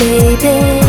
baby.